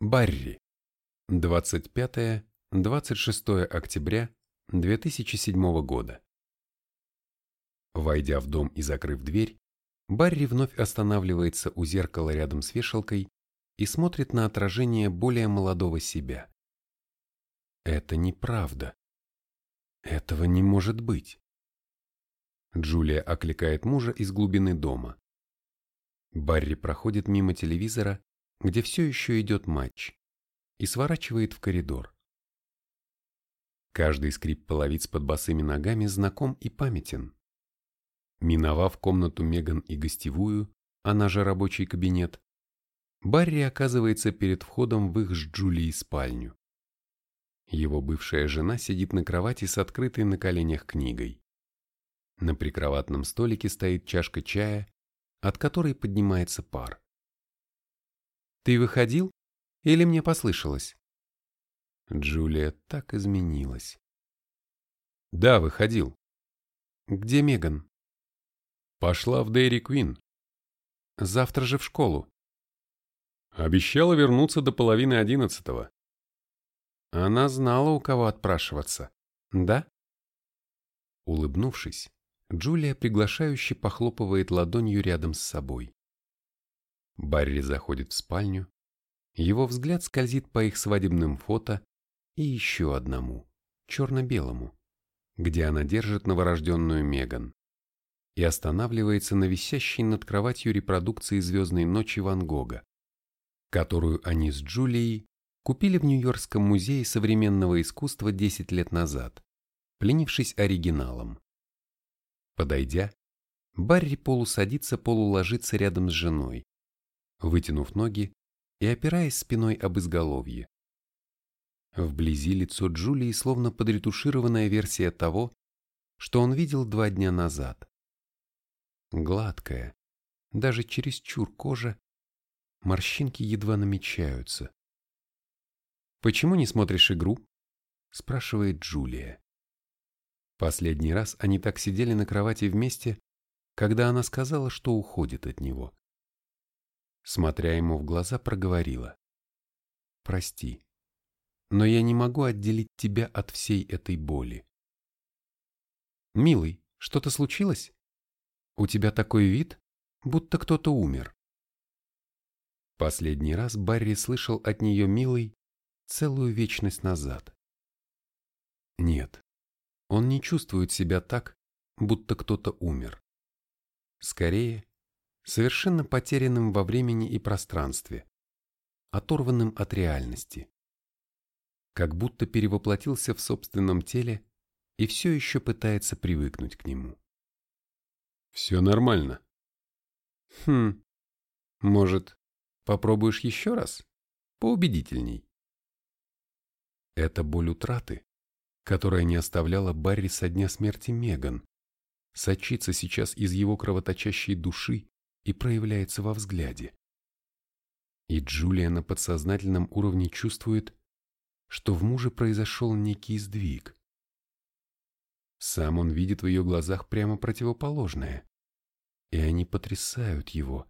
Барри. 25-26 октября 2007 года. Войдя в дом и закрыв дверь, Барри вновь останавливается у зеркала рядом с вешалкой и смотрит на отражение более молодого себя. Это неправда. Этого не может быть. Джулия окликает мужа из глубины дома. Барри проходит мимо телевизора где все еще идет матч, и сворачивает в коридор. Каждый скрип половиц под босыми ногами знаком и памятен. Миновав комнату Меган и гостевую, она же рабочий кабинет, Барри оказывается перед входом в их с Джулией спальню. Его бывшая жена сидит на кровати с открытой на коленях книгой. На прикроватном столике стоит чашка чая, от которой поднимается пар. Ты выходил? Или мне послышалось? Джулия так изменилась. Да, выходил. Где Меган? Пошла в Дейри Квин. Завтра же в школу. Обещала вернуться до половины одиннадцатого. Она знала, у кого отпрашиваться. Да? Улыбнувшись, Джулия приглашающе похлопывает ладонью рядом с собой. Барри заходит в спальню, его взгляд скользит по их свадебным фото и еще одному, черно-белому, где она держит новорожденную Меган, и останавливается на висящей над кроватью репродукции «Звездной ночи» Ван Гога, которую они с Джулией купили в Нью-Йоркском музее современного искусства 10 лет назад, пленившись оригиналом. Подойдя, Барри полусадится, полуложится рядом с женой, вытянув ноги и опираясь спиной об изголовье. Вблизи лицо Джулии словно подретушированная версия того, что он видел два дня назад. Гладкая, даже чересчур кожа, морщинки едва намечаются. «Почему не смотришь игру?» – спрашивает Джулия. Последний раз они так сидели на кровати вместе, когда она сказала, что уходит от него смотря ему в глаза, проговорила. «Прости, но я не могу отделить тебя от всей этой боли». «Милый, что-то случилось? У тебя такой вид, будто кто-то умер». Последний раз Барри слышал от нее «милый» целую вечность назад. Нет, он не чувствует себя так, будто кто-то умер. Скорее, совершенно потерянным во времени и пространстве, оторванным от реальности. Как будто перевоплотился в собственном теле и все еще пытается привыкнуть к нему. «Все нормально». «Хм, может, попробуешь еще раз? Поубедительней». Это боль утраты, которая не оставляла Барри со дня смерти Меган, сочится сейчас из его кровоточащей души и проявляется во взгляде. И Джулия на подсознательном уровне чувствует, что в муже произошел некий сдвиг. Сам он видит в ее глазах прямо противоположное, и они потрясают его.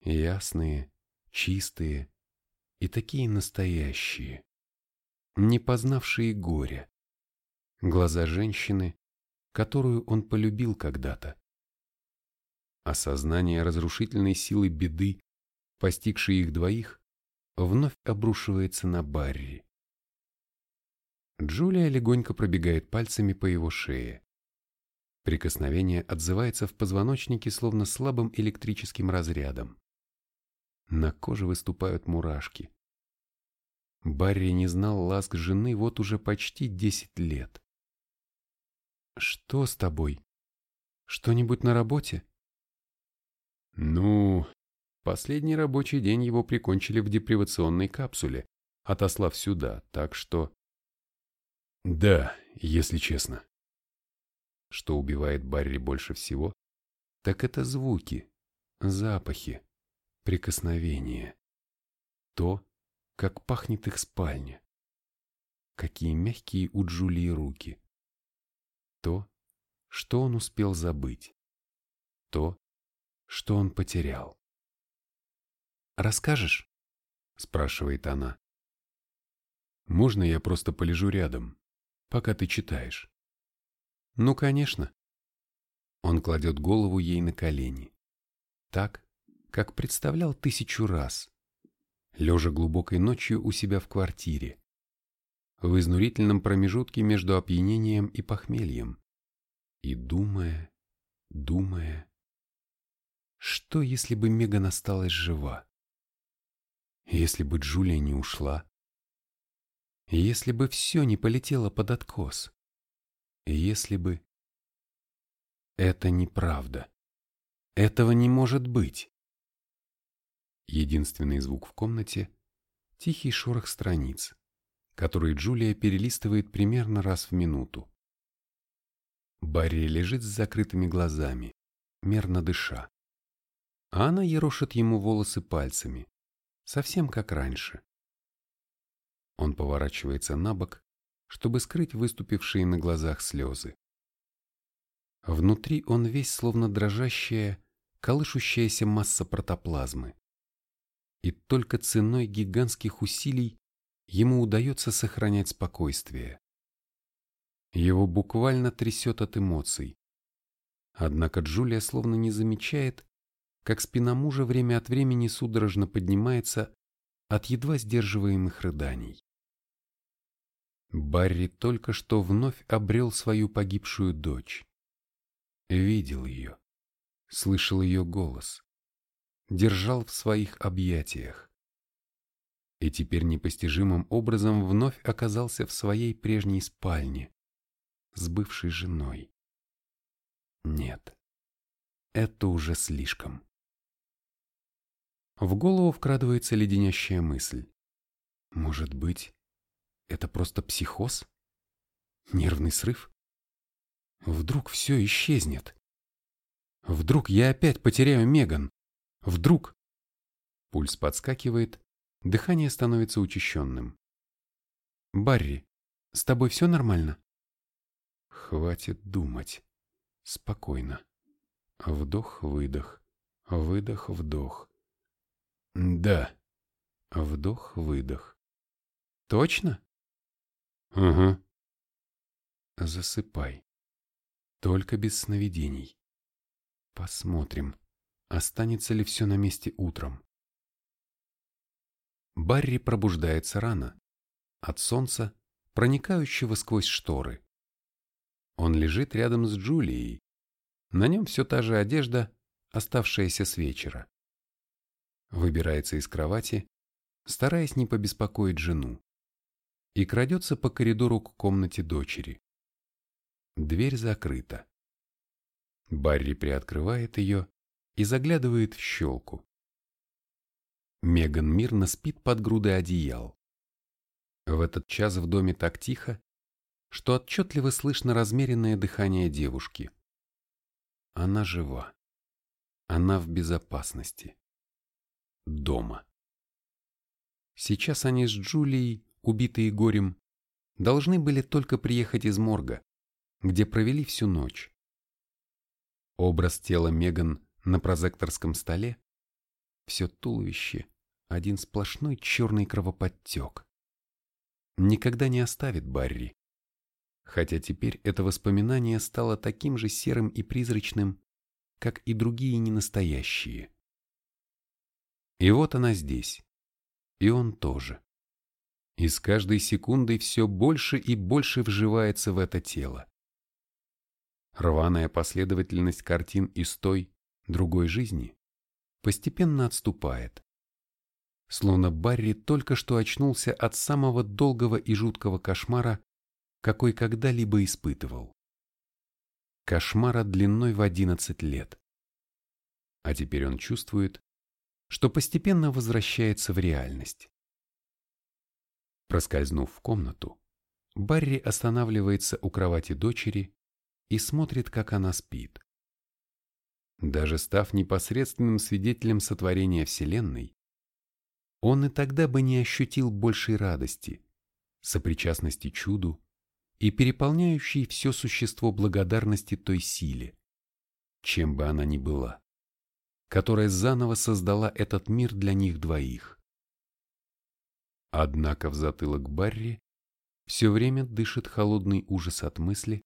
Ясные, чистые и такие настоящие, не познавшие горя. Глаза женщины, которую он полюбил когда-то. Осознание разрушительной силы беды, постигшей их двоих, вновь обрушивается на Барри. Джулия легонько пробегает пальцами по его шее. Прикосновение отзывается в позвоночнике словно слабым электрическим разрядом. На коже выступают мурашки. Барри не знал ласк жены вот уже почти десять лет. «Что с тобой? Что-нибудь на работе?» Ну, последний рабочий день его прикончили в депривационной капсуле, отослав сюда, так что... Да, если честно. Что убивает Барри больше всего, так это звуки, запахи, прикосновения. То, как пахнет их спальня. Какие мягкие у Джулии руки. То, что он успел забыть. То, что он потерял. «Расскажешь?» спрашивает она. Можно я просто полежу рядом, пока ты читаешь? Ну, конечно. Он кладет голову ей на колени. Так, как представлял тысячу раз, лежа глубокой ночью у себя в квартире, в изнурительном промежутке между опьянением и похмельем, и думая, думая, что если бы Меган осталась жива? Если бы Джулия не ушла? Если бы все не полетело под откос? Если бы... Это неправда. Этого не может быть. Единственный звук в комнате — тихий шорох страниц, который Джулия перелистывает примерно раз в минуту. Барри лежит с закрытыми глазами, мерно дыша а она ерошит ему волосы пальцами, совсем как раньше. Он поворачивается на бок, чтобы скрыть выступившие на глазах слезы. Внутри он весь словно дрожащая, колышущаяся масса протоплазмы. И только ценой гигантских усилий ему удается сохранять спокойствие. Его буквально трясет от эмоций. Однако Джулия словно не замечает, как спина мужа время от времени судорожно поднимается от едва сдерживаемых рыданий. Барри только что вновь обрел свою погибшую дочь. Видел ее, слышал ее голос, держал в своих объятиях. И теперь непостижимым образом вновь оказался в своей прежней спальне с бывшей женой. Нет, это уже слишком. В голову вкрадывается леденящая мысль. Может быть, это просто психоз? Нервный срыв? Вдруг все исчезнет? Вдруг я опять потеряю Меган? Вдруг? Пульс подскакивает, дыхание становится учащенным. Барри, с тобой все нормально? Хватит думать. Спокойно. Вдох-выдох. Выдох-вдох. Да. Вдох-выдох. Точно? Угу. Засыпай. Только без сновидений. Посмотрим, останется ли все на месте утром. Барри пробуждается рано, от солнца, проникающего сквозь шторы. Он лежит рядом с Джулией. На нем все та же одежда, оставшаяся с вечера выбирается из кровати, стараясь не побеспокоить жену, и крадется по коридору к комнате дочери. Дверь закрыта. Барри приоткрывает ее и заглядывает в щелку. Меган мирно спит под грудой одеял. В этот час в доме так тихо, что отчетливо слышно размеренное дыхание девушки. Она жива. Она в безопасности дома. Сейчас они с Джулией, убитые горем, должны были только приехать из морга, где провели всю ночь. Образ тела Меган на прозекторском столе, все туловище, один сплошной черный кровоподтек. Никогда не оставит Барри. Хотя теперь это воспоминание стало таким же серым и призрачным, как и другие ненастоящие. И вот она здесь. И он тоже. И с каждой секундой все больше и больше вживается в это тело. Рваная последовательность картин из той, другой жизни постепенно отступает. Словно Барри только что очнулся от самого долгого и жуткого кошмара, какой когда-либо испытывал. Кошмара длиной в одиннадцать лет. А теперь он чувствует, что постепенно возвращается в реальность. Проскользнув в комнату, Барри останавливается у кровати дочери и смотрит, как она спит. Даже став непосредственным свидетелем сотворения Вселенной, он и тогда бы не ощутил большей радости, сопричастности чуду и переполняющей все существо благодарности той силе, чем бы она ни была которая заново создала этот мир для них двоих. Однако в затылок Барри все время дышит холодный ужас от мысли,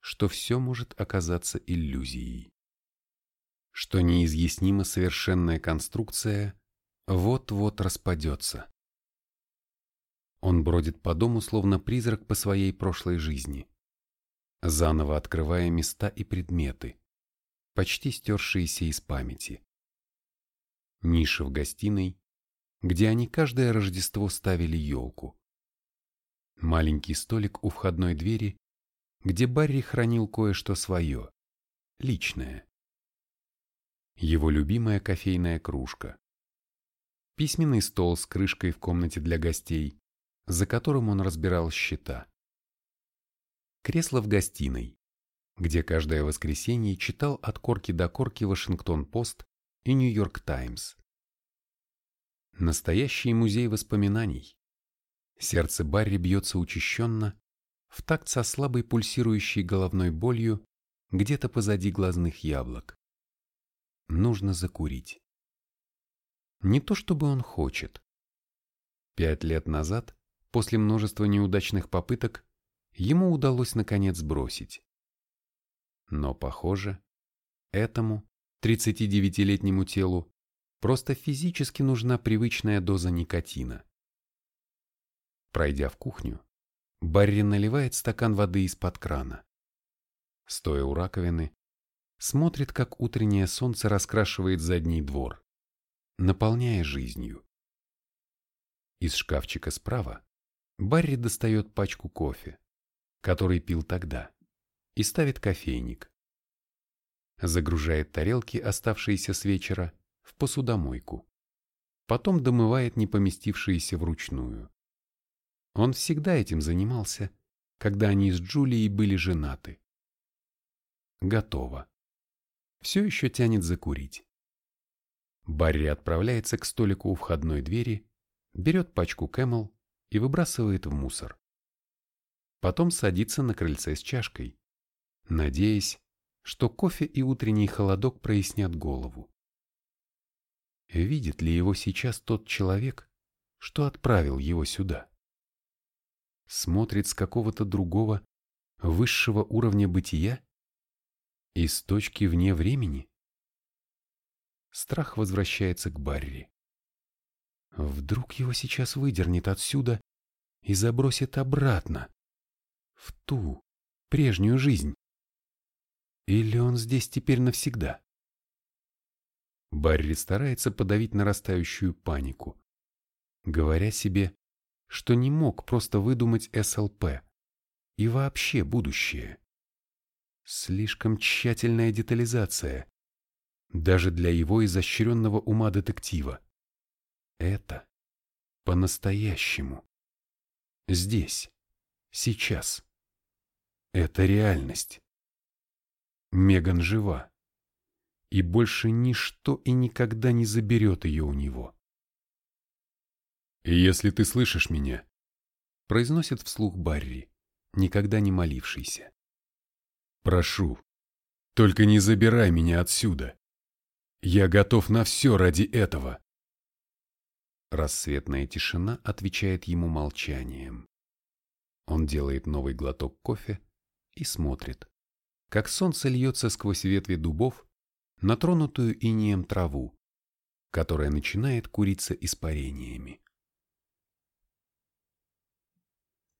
что все может оказаться иллюзией. Что неизъяснимо совершенная конструкция вот-вот распадется. Он бродит по дому, словно призрак по своей прошлой жизни, заново открывая места и предметы, почти стершиеся из памяти. Ниша в гостиной, где они каждое Рождество ставили елку. Маленький столик у входной двери, где Барри хранил кое-что свое, личное. Его любимая кофейная кружка. Письменный стол с крышкой в комнате для гостей, за которым он разбирал счета. Кресло в гостиной, где каждое воскресенье читал от корки до корки Вашингтон-Пост и Нью-Йорк Таймс. Настоящий музей воспоминаний. Сердце Барри бьется учащенно, в такт со слабой пульсирующей головной болью где-то позади глазных яблок. Нужно закурить. Не то чтобы он хочет. Пять лет назад, после множества неудачных попыток, ему удалось наконец бросить. Но, похоже, этому 39-летнему телу просто физически нужна привычная доза никотина. Пройдя в кухню, Барри наливает стакан воды из-под крана. Стоя у раковины, смотрит, как утреннее солнце раскрашивает задний двор, наполняя жизнью. Из шкафчика справа Барри достает пачку кофе, который пил тогда, и ставит кофейник. Загружает тарелки, оставшиеся с вечера, в посудомойку. Потом домывает не поместившиеся вручную. Он всегда этим занимался, когда они с Джулией были женаты. Готово. Все еще тянет закурить. Барри отправляется к столику у входной двери, берет пачку Кэмел и выбрасывает в мусор. Потом садится на крыльце с чашкой, надеясь, что кофе и утренний холодок прояснят голову. Видит ли его сейчас тот человек, что отправил его сюда? Смотрит с какого-то другого, высшего уровня бытия? Из точки вне времени? Страх возвращается к Барри. Вдруг его сейчас выдернет отсюда и забросит обратно, в ту, прежнюю жизнь. Или он здесь теперь навсегда? Барри старается подавить нарастающую панику, говоря себе, что не мог просто выдумать СЛП и вообще будущее. Слишком тщательная детализация, даже для его изощренного ума детектива. Это по-настоящему. Здесь, сейчас. Это реальность. Меган жива и больше ничто и никогда не заберет ее у него. «Если ты слышишь меня», — произносит вслух Барри, никогда не молившийся. «Прошу, только не забирай меня отсюда. Я готов на все ради этого». Рассветная тишина отвечает ему молчанием. Он делает новый глоток кофе и смотрит, как солнце льется сквозь ветви дубов на тронутую инеем траву, которая начинает куриться испарениями.